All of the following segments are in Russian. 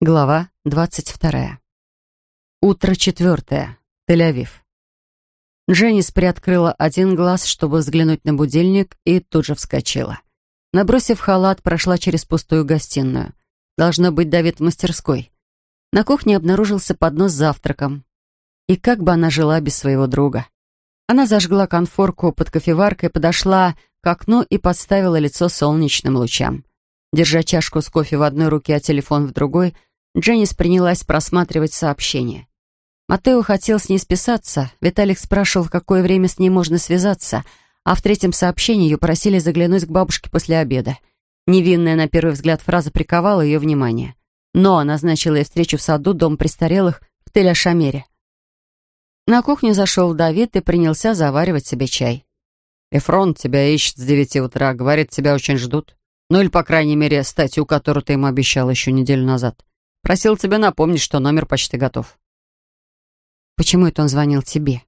Глава двадцать вторая. Утро четвертое. Тель-Авив. Дженнис приоткрыла один глаз, чтобы взглянуть на будильник, и тут же вскочила. Набросив халат, прошла через пустую гостиную. Должно быть Давид в мастерской. На кухне обнаружился поднос с завтраком. И как бы она жила без своего друга? Она зажгла конфорку под кофеваркой, подошла к окну и подставила лицо солнечным лучам. Держа чашку с кофе в одной руке, а телефон в другой — Дженнис принялась просматривать сообщения. Матео хотел с ней списаться, Виталик спрашивал, в какое время с ней можно связаться, а в третьем сообщении ее просили заглянуть к бабушке после обеда. Невинная, на первый взгляд, фраза приковала ее внимание. Но назначила ей встречу в саду дом престарелых в Тель-Ашамере. На кухню зашел Давид и принялся заваривать себе чай. «Эфрон тебя ищет с девяти утра, говорит, тебя очень ждут. Ну или, по крайней мере, статью, которую ты ему обещал еще неделю назад. Просил тебя напомнить, что номер почти готов». «Почему это он звонил тебе?»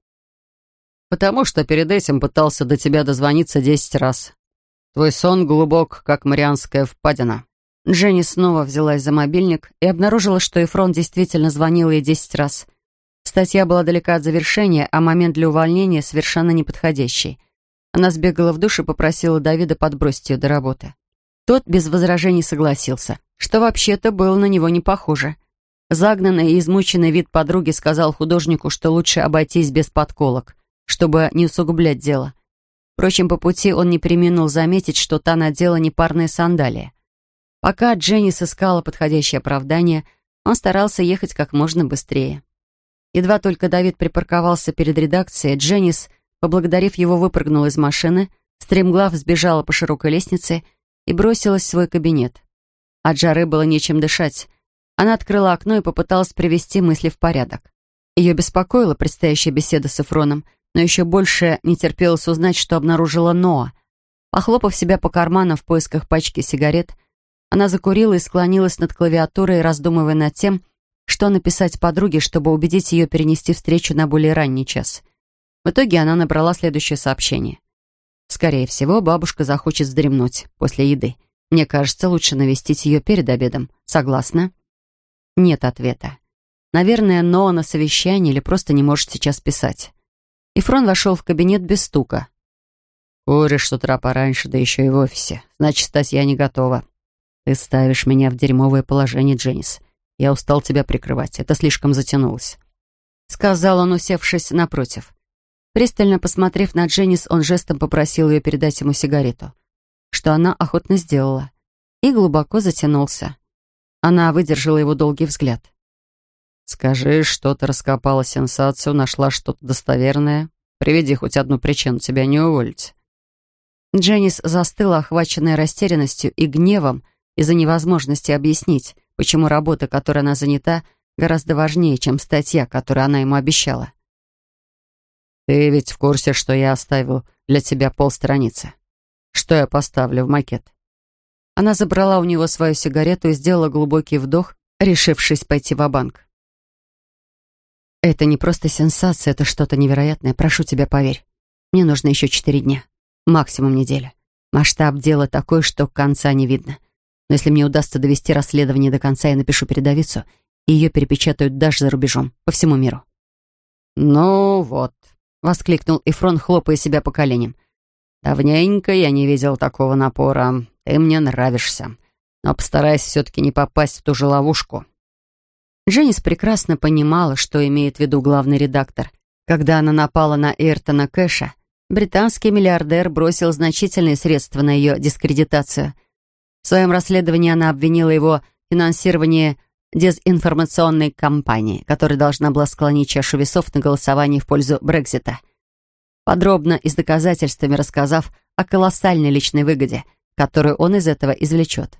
«Потому что перед этим пытался до тебя дозвониться десять раз. Твой сон глубок, как Марианская впадина». Дженни снова взялась за мобильник и обнаружила, что Эфрон действительно звонил ей десять раз. Статья была далека от завершения, а момент для увольнения совершенно неподходящий. Она сбегала в душ и попросила Давида подбросить ее до работы. Тот без возражений согласился что вообще-то было на него не похоже. Загнанный и измученный вид подруги сказал художнику, что лучше обойтись без подколок, чтобы не усугублять дело. Впрочем, по пути он не преминул заметить, что та надела непарные сандалии. Пока Дженни сыскала подходящее оправдание, он старался ехать как можно быстрее. Едва только Давид припарковался перед редакцией, Дженнис, поблагодарив его, выпрыгнула из машины, стремглав сбежала по широкой лестнице и бросилась в свой кабинет. От жары было нечем дышать. Она открыла окно и попыталась привести мысли в порядок. Ее беспокоила предстоящая беседа с Эфроном, но еще больше не терпелось узнать, что обнаружила Ноа. Похлопав себя по карманам в поисках пачки сигарет, она закурила и склонилась над клавиатурой, раздумывая над тем, что написать подруге, чтобы убедить ее перенести встречу на более ранний час. В итоге она набрала следующее сообщение. Скорее всего, бабушка захочет вздремнуть после еды. Мне кажется, лучше навестить ее перед обедом. Согласна? Нет ответа. Наверное, но на совещании или просто не может сейчас писать. Ифрон вошел в кабинет без стука. «Куришь с утра пораньше, да еще и в офисе. Значит, статья не готова. Ты ставишь меня в дерьмовое положение, Дженнис. Я устал тебя прикрывать. Это слишком затянулось». Сказал он, усевшись напротив. Пристально посмотрев на Дженнис, он жестом попросил ее передать ему сигарету что она охотно сделала, и глубоко затянулся. Она выдержала его долгий взгляд. «Скажи, что ты раскопала сенсацию, нашла что-то достоверное. Приведи хоть одну причину тебя не уволить». Дженнис застыла, охваченная растерянностью и гневом из-за невозможности объяснить, почему работа, которой она занята, гораздо важнее, чем статья, которую она ему обещала. «Ты ведь в курсе, что я оставил для тебя полстраницы?» Что я поставлю в макет. Она забрала у него свою сигарету и сделала глубокий вдох, решившись пойти в банк Это не просто сенсация, это что-то невероятное. Прошу тебя, поверь. Мне нужно еще четыре дня. Максимум неделя. Масштаб дела такой, что конца не видно. Но если мне удастся довести расследование до конца, я напишу передовицу, и ее перепечатают даже за рубежом, по всему миру. «Ну вот», — воскликнул Ифрон, хлопая себя по коленям. «Давненько я не видел такого напора. Ты мне нравишься. Но постарайся все-таки не попасть в ту же ловушку». Дженнис прекрасно понимала, что имеет в виду главный редактор. Когда она напала на Эртона Кэша, британский миллиардер бросил значительные средства на ее дискредитацию. В своем расследовании она обвинила его в финансировании дезинформационной кампании, которая должна была склонить чашу весов на голосовании в пользу Брекзита – подробно и с доказательствами рассказав о колоссальной личной выгоде, которую он из этого извлечет.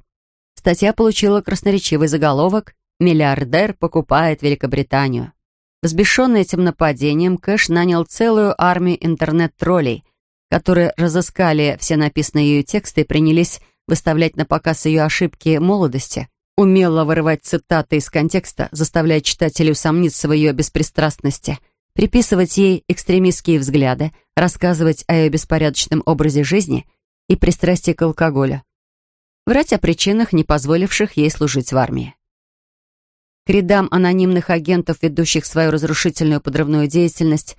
Статья получила красноречивый заголовок «Миллиардер покупает Великобританию». Взбешенный этим нападением, Кэш нанял целую армию интернет-троллей, которые разыскали все написанные ею тексты и принялись выставлять на показ ее ошибки молодости, умело вырывать цитаты из контекста, заставляя читателей усомниться в ее беспристрастности – приписывать ей экстремистские взгляды, рассказывать о ее беспорядочном образе жизни и пристрастии к алкоголю. Врать о причинах, не позволивших ей служить в армии. К рядам анонимных агентов, ведущих свою разрушительную подрывную деятельность,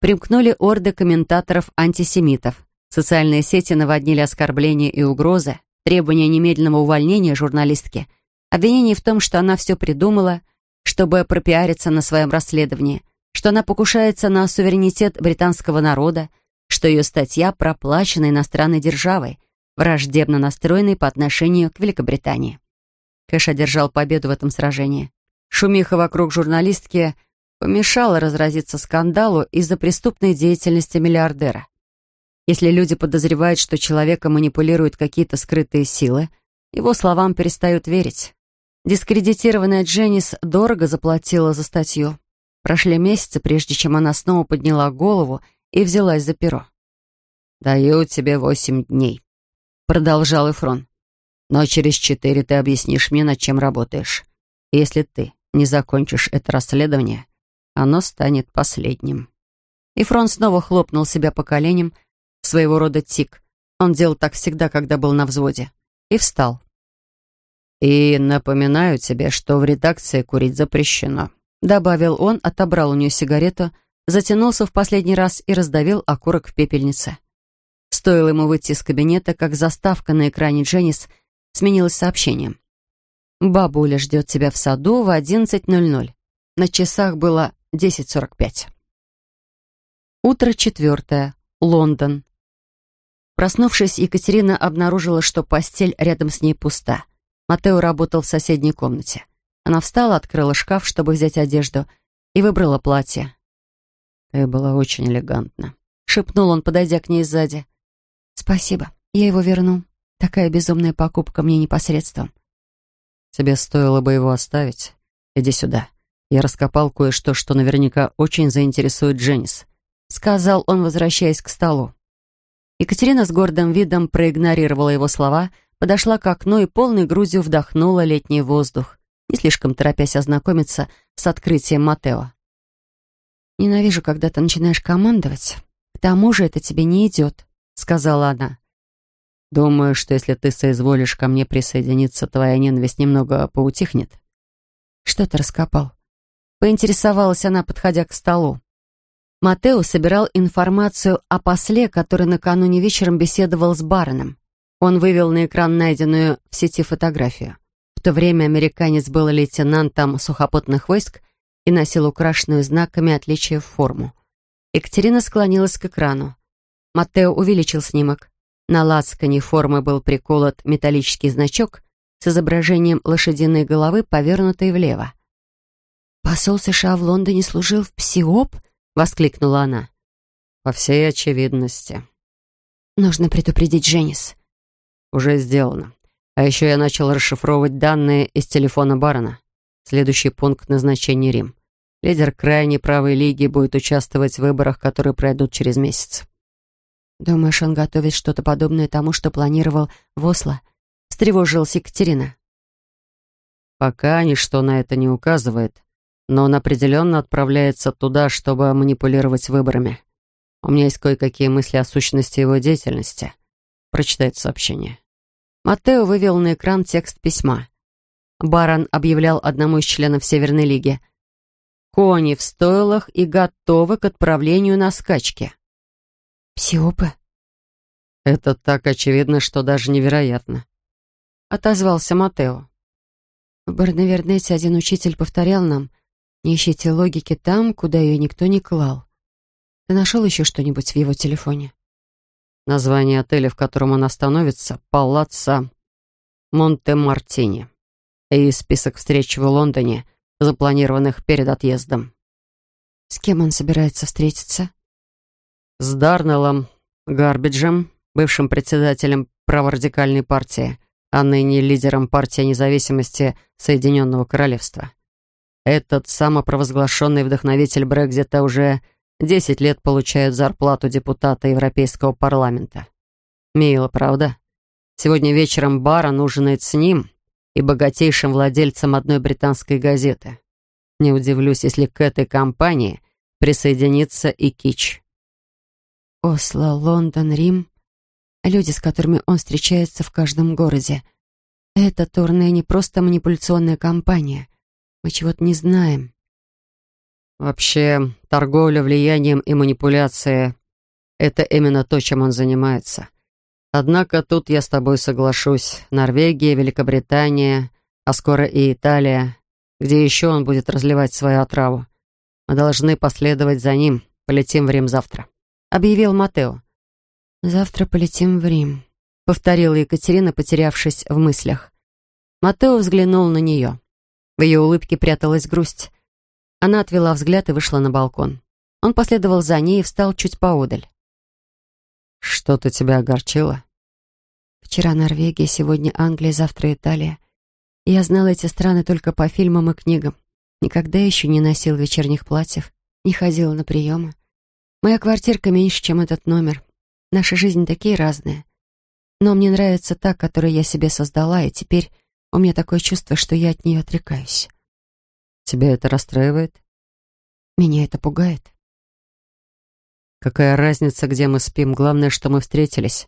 примкнули орды комментаторов-антисемитов. Социальные сети наводнили оскорбления и угрозы, требования немедленного увольнения журналистки, обвинений в том, что она все придумала, чтобы пропиариться на своем расследовании, что она покушается на суверенитет британского народа, что ее статья проплачена иностранной державой, враждебно настроенной по отношению к Великобритании. Кэш одержал победу в этом сражении. Шумиха вокруг журналистки помешала разразиться скандалу из-за преступной деятельности миллиардера. Если люди подозревают, что человека манипулируют какие-то скрытые силы, его словам перестают верить. Дискредитированная Дженнис дорого заплатила за статью. Прошли месяцы, прежде чем она снова подняла голову и взялась за перо. «Даю тебе восемь дней», — продолжал Эфрон. «Но через четыре ты объяснишь мне, над чем работаешь. Если ты не закончишь это расследование, оно станет последним». Ифрон снова хлопнул себя по коленям, своего рода тик. Он делал так всегда, когда был на взводе. И встал. «И напоминаю тебе, что в редакции курить запрещено», добавил он, отобрал у нее сигарету, затянулся в последний раз и раздавил окурок в пепельнице. Стоило ему выйти из кабинета, как заставка на экране Дженнис сменилась сообщением. «Бабуля ждет тебя в саду в 11.00». На часах было 10.45. Утро четвертое. Лондон. Проснувшись, Екатерина обнаружила, что постель рядом с ней пуста. Матео работал в соседней комнате. Она встала, открыла шкаф, чтобы взять одежду, и выбрала платье. «Ты была очень элегантна», — шепнул он, подойдя к ней сзади. «Спасибо, я его верну. Такая безумная покупка мне непосредством». «Тебе стоило бы его оставить. Иди сюда. Я раскопал кое-что, что наверняка очень заинтересует Дженнис», — сказал он, возвращаясь к столу. Екатерина с гордым видом проигнорировала его слова, подошла к окну и полной грудью вдохнула летний воздух, не слишком торопясь ознакомиться с открытием Матео. «Ненавижу, когда ты начинаешь командовать. К тому же это тебе не идет», — сказала она. «Думаю, что если ты соизволишь ко мне присоединиться, твоя ненависть немного поутихнет». «Что ты раскопал?» Поинтересовалась она, подходя к столу. Матео собирал информацию о после, который накануне вечером беседовал с бароном. Он вывел на экран найденную в сети фотографию. В то время американец был лейтенантом сухопутных войск и носил украшенную знаками отличия форму. Екатерина склонилась к экрану. Матео увеличил снимок. На лацкане формы был приколот металлический значок с изображением лошадиной головы, повернутой влево. «Посол США в Лондоне служил в ПСИОП?» воскликнула она. «По всей очевидности». «Нужно предупредить Женис». «Уже сделано. А еще я начал расшифровывать данные из телефона барона. Следующий пункт назначения Рим. Лидер крайней правой лиги будет участвовать в выборах, которые пройдут через месяц». «Думаешь, он готовит что-то подобное тому, что планировал в Осло?» — встревожилась Екатерина. «Пока ничто на это не указывает, но он определенно отправляется туда, чтобы манипулировать выборами. У меня есть кое-какие мысли о сущности его деятельности. Прочитайте сообщение. Матео вывел на экран текст письма. Барон объявлял одному из членов Северной Лиги. «Кони в стойлах и готовы к отправлению на скачки». «Псиопы?» «Это так очевидно, что даже невероятно», — отозвался Матео. В Барнавернете один учитель повторял нам, не ищите логики там, куда ее никто не клал. Ты нашел еще что-нибудь в его телефоне? Название отеля, в котором он остановится, Палаццо Монте-Мартини. И список встреч в Лондоне, запланированных перед отъездом. С кем он собирается встретиться? С Дарнеллом Гарбиджем, бывшим председателем праворадикальной партии, а ныне лидером партии независимости Соединенного Королевства. Этот самопровозглашенный вдохновитель Брекзита уже 10 лет получает зарплату депутата Европейского парламента. Мило, правда? Сегодня вечером Барон ужинает с ним и богатейшим владельцем одной британской газеты. Не удивлюсь, если к этой компании присоединится и Кич. Осло, Лондон, Рим. Люди, с которыми он встречается в каждом городе. Это турне не просто манипуляционная кампания — Мы чего-то не знаем. Вообще, торговля влиянием и манипуляция — это именно то, чем он занимается. Однако тут я с тобой соглашусь. Норвегия, Великобритания, а скоро и Италия. Где еще он будет разливать свою отраву? Мы должны последовать за ним. Полетим в Рим завтра», — объявил Матео. «Завтра полетим в Рим», — повторила Екатерина, потерявшись в мыслях. Матео взглянул на нее. В ее улыбке пряталась грусть. Она отвела взгляд и вышла на балкон. Он последовал за ней и встал чуть поодаль. «Что-то тебя огорчило?» «Вчера Норвегия, сегодня Англия, завтра Италия. Я знала эти страны только по фильмам и книгам. Никогда еще не носил вечерних платьев, не ходила на приемы. Моя квартирка меньше, чем этот номер. Наши жизни такие разные. Но мне нравится та, которую я себе создала, и теперь у меня такое чувство, что я от нее отрекаюсь. Тебя это расстраивает? Меня это пугает. Какая разница, где мы спим? Главное, что мы встретились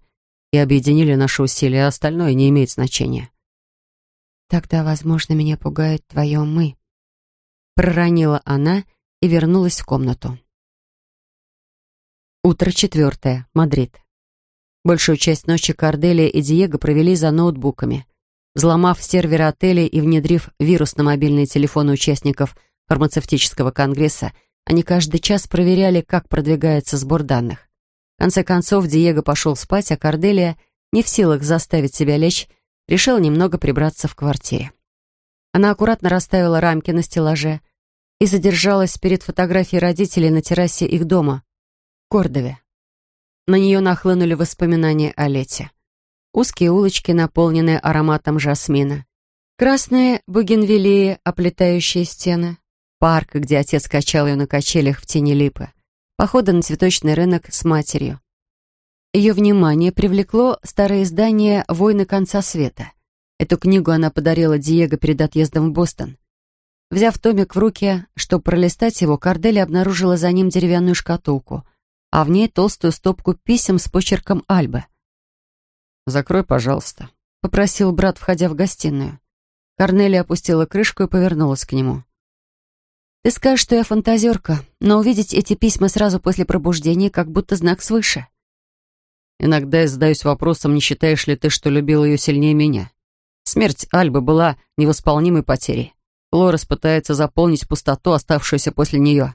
и объединили наши усилия, а остальное не имеет значения. Тогда, возможно, меня пугает твое «мы». Проронила она и вернулась в комнату. Утро четвертое. Мадрид. Большую часть ночи Корделия и Диего провели за ноутбуками. Взломав серверы отеля и внедрив вирус на мобильные телефоны участников фармацевтического конгресса, они каждый час проверяли, как продвигается сбор данных. В конце концов, Диего пошел спать, а Корделия, не в силах заставить себя лечь, решила немного прибраться в квартире. Она аккуратно расставила рамки на стеллаже и задержалась перед фотографией родителей на террасе их дома, в Кордове. На нее нахлынули воспоминания о лете. Узкие улочки, наполненные ароматом жасмина. Красные бугенвиллеи, оплетающие стены. Парк, где отец качал ее на качелях в тени липы. Походы на цветочный рынок с матерью. Ее внимание привлекло старое издание «Войны конца света». Эту книгу она подарила Диего перед отъездом в Бостон. Взяв томик в руки, чтобы пролистать его, Кардели обнаружила за ним деревянную шкатулку, а в ней толстую стопку писем с почерком Альбы. «Закрой, пожалуйста», — попросил брат, входя в гостиную. Корнелия опустила крышку и повернулась к нему. «Ты скажешь, что я фантазерка, но увидеть эти письма сразу после пробуждения как будто знак свыше». Иногда я задаюсь вопросом, не считаешь ли ты, что любил ее сильнее меня? Смерть Альбы была невосполнимой потерей. Флорес пытается заполнить пустоту, оставшуюся после нее.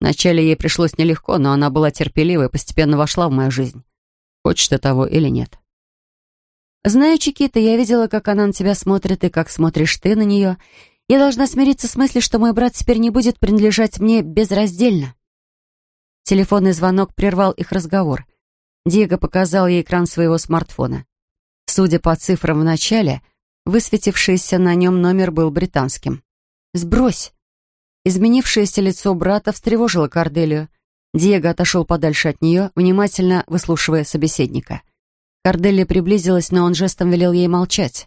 Вначале ей пришлось нелегко, но она была терпелива и постепенно вошла в мою жизнь. Хочешь ты того или нет? Знаю, Чикита, я видела, как она на тебя смотрит и как смотришь ты на нее. Я должна смириться с мыслью, что мой брат теперь не будет принадлежать мне безраздельно. Телефонный звонок прервал их разговор. Диего показал ей экран своего смартфона. Судя по цифрам в начале, высветившийся на нем номер был британским. «Сбрось!» Изменившееся лицо брата встревожило Корделию. Диего отошел подальше от нее, внимательно выслушивая собеседника. Корделия приблизилась, но он жестом велел ей молчать.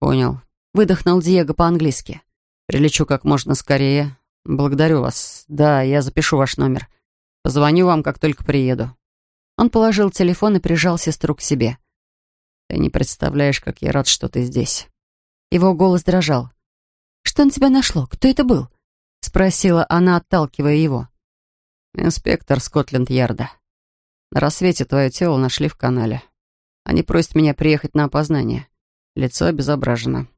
«Понял», — выдохнул Диего по-английски. «Прилечу как можно скорее. Благодарю вас. Да, я запишу ваш номер. Позвоню вам, как только приеду». Он положил телефон и прижал сестру к себе. «Ты не представляешь, как я рад, что ты здесь». Его голос дрожал. «Что на тебя нашло? Кто это был?» — спросила она, отталкивая его. «Инспектор Скотленд-Ярда. На рассвете твое тело нашли в канале. Они просят меня приехать на опознание. Лицо обезображено.